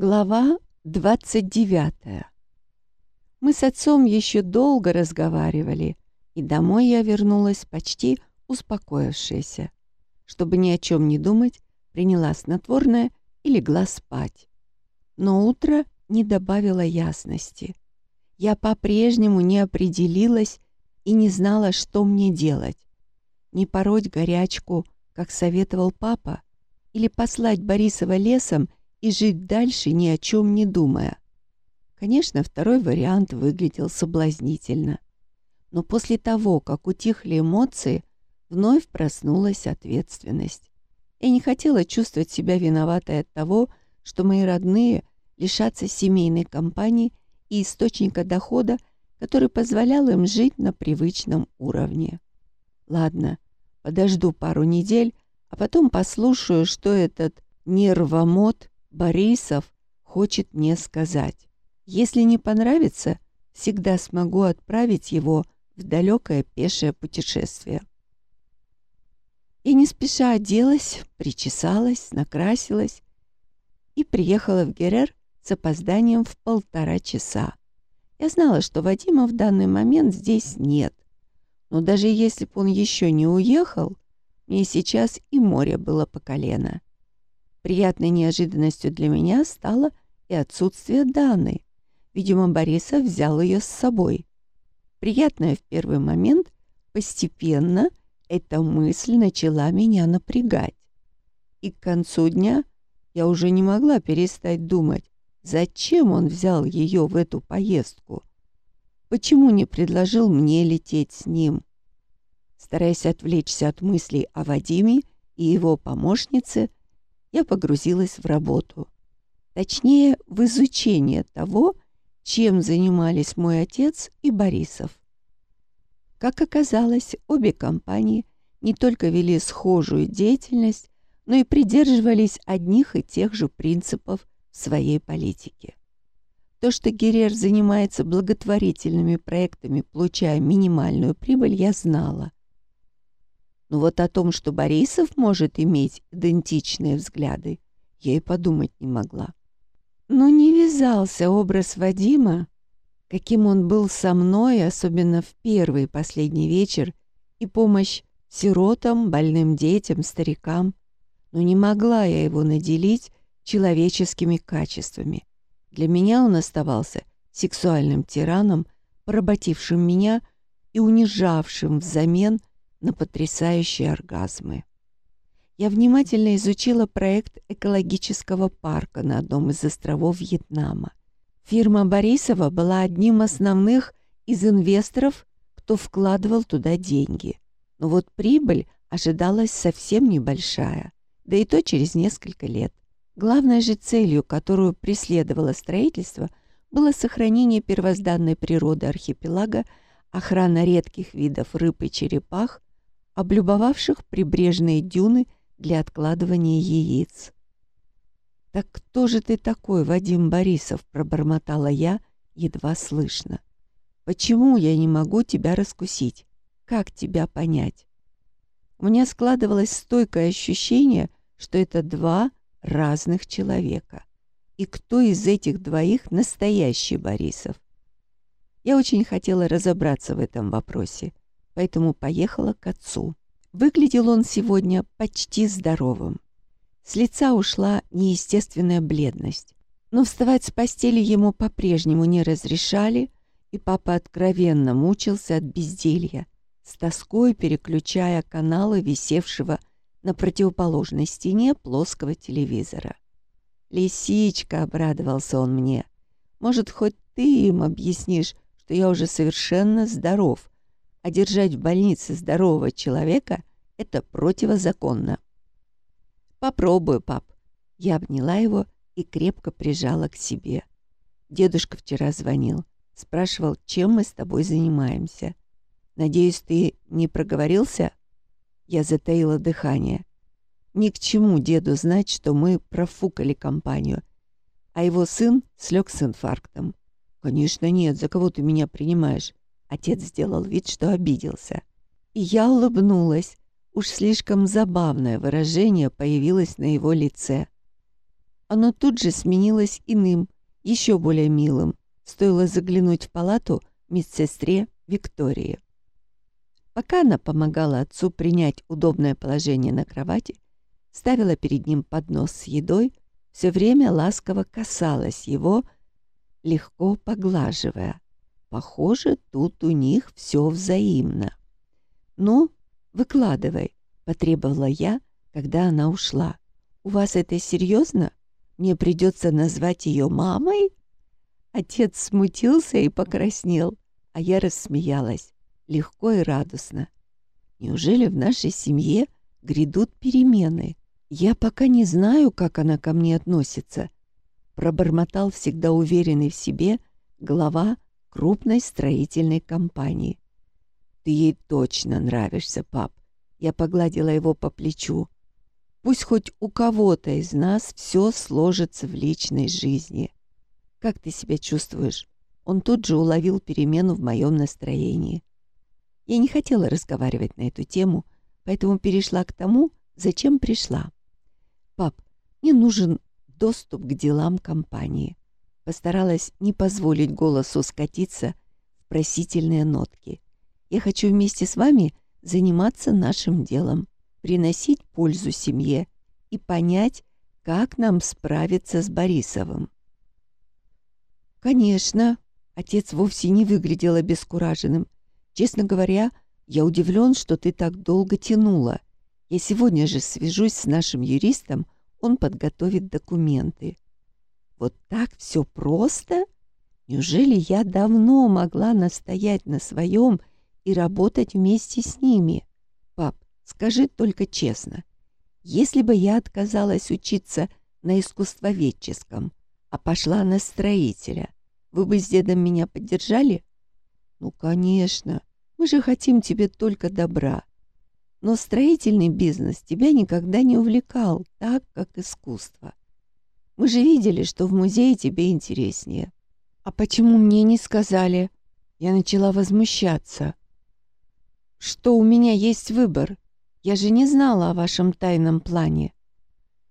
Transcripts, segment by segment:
Глава 29 Мы с отцом еще долго разговаривали, и домой я вернулась почти успокоившаяся. Чтобы ни о чем не думать, приняла снотворное и легла спать. Но утро не добавило ясности. Я по-прежнему не определилась и не знала, что мне делать. Не пороть горячку, как советовал папа, или послать Борисова лесом и жить дальше, ни о чем не думая. Конечно, второй вариант выглядел соблазнительно. Но после того, как утихли эмоции, вновь проснулась ответственность. Я не хотела чувствовать себя виноватой от того, что мои родные лишатся семейной компании и источника дохода, который позволял им жить на привычном уровне. Ладно, подожду пару недель, а потом послушаю, что этот нервомод Борисов хочет мне сказать. Если не понравится, всегда смогу отправить его в далекое пешее путешествие. И не спеша оделась, причесалась, накрасилась и приехала в Герер с опозданием в полтора часа. Я знала, что Вадима в данный момент здесь нет. Но даже если бы он еще не уехал, мне сейчас и море было по колено. Приятной неожиданностью для меня стало и отсутствие Даны. Видимо, Борисов взял ее с собой. Приятное в первый момент, постепенно эта мысль начала меня напрягать. И к концу дня я уже не могла перестать думать, зачем он взял ее в эту поездку. Почему не предложил мне лететь с ним? Стараясь отвлечься от мыслей о Вадиме и его помощнице, я погрузилась в работу. Точнее, в изучение того, чем занимались мой отец и Борисов. Как оказалось, обе компании не только вели схожую деятельность, но и придерживались одних и тех же принципов своей политике. То, что Герер занимается благотворительными проектами, получая минимальную прибыль, я знала. Но вот о том, что Борисов может иметь идентичные взгляды, я и подумать не могла. Но не вязался образ Вадима, каким он был со мной, особенно в первый и последний вечер, и помощь сиротам, больным детям, старикам. Но не могла я его наделить человеческими качествами. Для меня он оставался сексуальным тираном, поработившим меня и унижавшим взамен на потрясающие оргазмы. Я внимательно изучила проект экологического парка на одном из островов Вьетнама. Фирма Борисова была одним основных из инвесторов, кто вкладывал туда деньги. Но вот прибыль ожидалась совсем небольшая, да и то через несколько лет. Главной же целью, которую преследовало строительство, было сохранение первозданной природы архипелага, охрана редких видов рыб и черепах, облюбовавших прибрежные дюны для откладывания яиц. «Так кто же ты такой, Вадим Борисов?» — пробормотала я, едва слышно. «Почему я не могу тебя раскусить? Как тебя понять?» У меня складывалось стойкое ощущение, что это два разных человека. И кто из этих двоих настоящий Борисов? Я очень хотела разобраться в этом вопросе, поэтому поехала к отцу. Выглядел он сегодня почти здоровым. С лица ушла неестественная бледность. Но вставать с постели ему по-прежнему не разрешали, и папа откровенно мучился от безделья, с тоской переключая каналы висевшего на противоположной стене плоского телевизора. «Лисичка!» — обрадовался он мне. «Может, хоть ты им объяснишь, что я уже совершенно здоров, а держать в больнице здорового человека — это противозаконно. «Попробую, пап». Я обняла его и крепко прижала к себе. Дедушка вчера звонил, спрашивал, чем мы с тобой занимаемся. «Надеюсь, ты не проговорился?» Я затаила дыхание. Ни к чему деду знать, что мы профукали компанию, а его сын слег с инфарктом. «Конечно нет, за кого ты меня принимаешь?» Отец сделал вид, что обиделся. И я улыбнулась. Уж слишком забавное выражение появилось на его лице. оно тут же сменилось иным, еще более милым. Стоило заглянуть в палату медсестре Виктории. Пока она помогала отцу принять удобное положение на кровати, ставила перед ним поднос с едой, все время ласково касалась его, легко поглаживая. Похоже, тут у них все взаимно. «Ну, выкладывай», — потребовала я, когда она ушла. «У вас это серьезно? Мне придется назвать ее мамой?» Отец смутился и покраснел, а я рассмеялась, легко и радостно. Неужели в нашей семье грядут перемены? Я пока не знаю, как она ко мне относится. Пробормотал всегда уверенный в себе глава крупной строительной компании. «Ты ей точно нравишься, пап!» Я погладила его по плечу. «Пусть хоть у кого-то из нас все сложится в личной жизни. Как ты себя чувствуешь?» Он тут же уловил перемену в моем настроении. Я не хотела разговаривать на эту тему, поэтому перешла к тому, зачем пришла. «Пап, мне нужен доступ к делам компании. Постаралась не позволить голосу скатиться в просительные нотки. «Я хочу вместе с вами заниматься нашим делом, приносить пользу семье и понять, как нам справиться с Борисовым». «Конечно», — отец вовсе не выглядел обескураженным. «Честно говоря, я удивлен, что ты так долго тянула. Я сегодня же свяжусь с нашим юристом, он подготовит документы. Вот так все просто? Неужели я давно могла настоять на своем и работать вместе с ними? Пап, скажи только честно, если бы я отказалась учиться на искусствоведческом, а пошла на строителя, вы бы с дедом меня поддержали? Ну, конечно, мы же хотим тебе только добра. Но строительный бизнес тебя никогда не увлекал так, как искусство. Мы же видели, что в музее тебе интереснее. А почему мне не сказали? Я начала возмущаться. Что у меня есть выбор? Я же не знала о вашем тайном плане.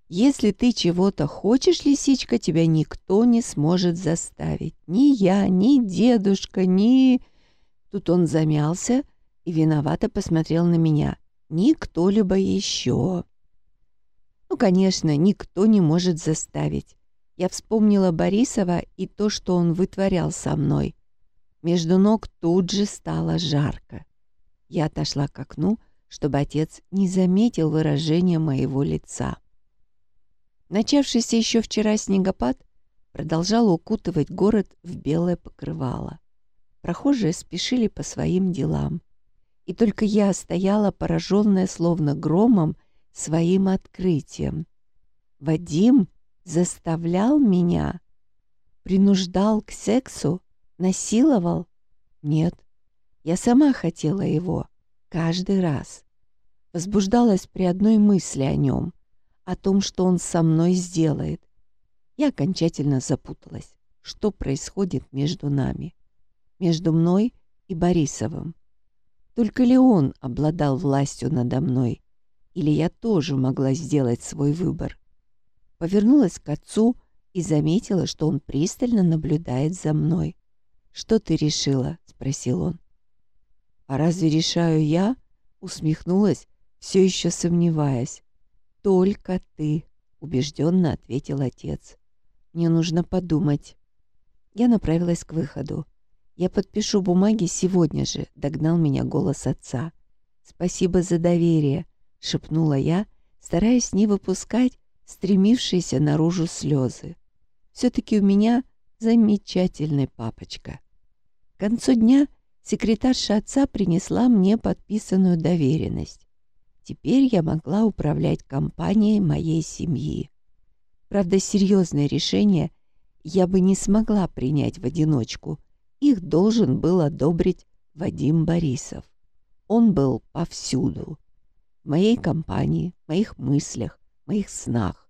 Если ты чего-то хочешь, лисичка, тебя никто не сможет заставить. Ни я, ни дедушка, ни... Тут он замялся и виновато посмотрел на меня. Ни кто-либо еще. Ну, конечно, никто не может заставить. Я вспомнила Борисова и то, что он вытворял со мной. Между ног тут же стало жарко. Я отошла к окну, чтобы отец не заметил выражения моего лица. Начавшийся еще вчера снегопад продолжал укутывать город в белое покрывало. Прохожие спешили по своим делам. И только я стояла, пораженная словно громом, своим открытием. Вадим заставлял меня, принуждал к сексу, насиловал? Нет, я сама хотела его каждый раз. Возбуждалась при одной мысли о нем, о том, что он со мной сделает. Я окончательно запуталась, что происходит между нами, между мной и Борисовым. Только ли он обладал властью надо мной, или я тоже могла сделать свой выбор. Повернулась к отцу и заметила, что он пристально наблюдает за мной. «Что ты решила?» — спросил он. «А разве решаю я?» — усмехнулась, все еще сомневаясь. «Только ты», — убежденно ответил отец. «Мне нужно подумать». Я направилась к выходу. «Я подпишу бумаги сегодня же», — догнал меня голос отца. «Спасибо за доверие», — шепнула я, стараясь не выпускать стремившиеся наружу слезы. «Все-таки у меня замечательный папочка». К концу дня секретарша отца принесла мне подписанную доверенность. Теперь я могла управлять компанией моей семьи. Правда, серьезное решение я бы не смогла принять в одиночку. Их должен был одобрить Вадим Борисов. Он был повсюду моей компании, моих мыслях, моих снах.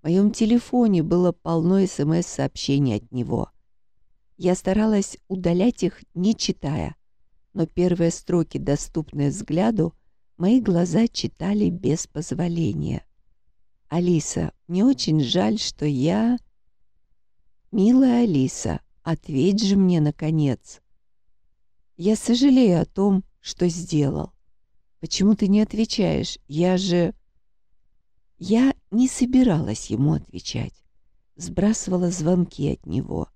В моем телефоне было полно СМС-сообщений от него. Я старалась удалять их, не читая, но первые строки, доступные взгляду, мои глаза читали без позволения. Алиса, мне очень жаль, что я... Милая Алиса, ответь же мне, наконец. Я сожалею о том, что сделал. Почему ты не отвечаешь? Я же... Я не собиралась ему отвечать. Сбрасывала звонки от него.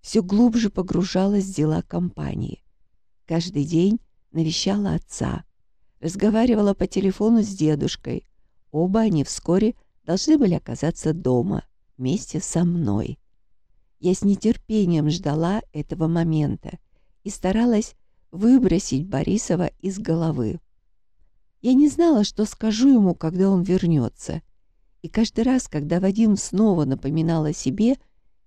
Все глубже погружалась в дела компании. Каждый день навещала отца. Разговаривала по телефону с дедушкой. Оба они вскоре должны были оказаться дома, вместе со мной. Я с нетерпением ждала этого момента и старалась выбросить Борисова из головы. Я не знала, что скажу ему, когда он вернется. И каждый раз, когда Вадим снова напоминал о себе,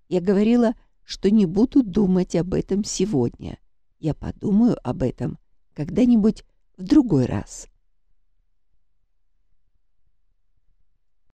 я говорила, что не буду думать об этом сегодня. Я подумаю об этом когда-нибудь в другой раз.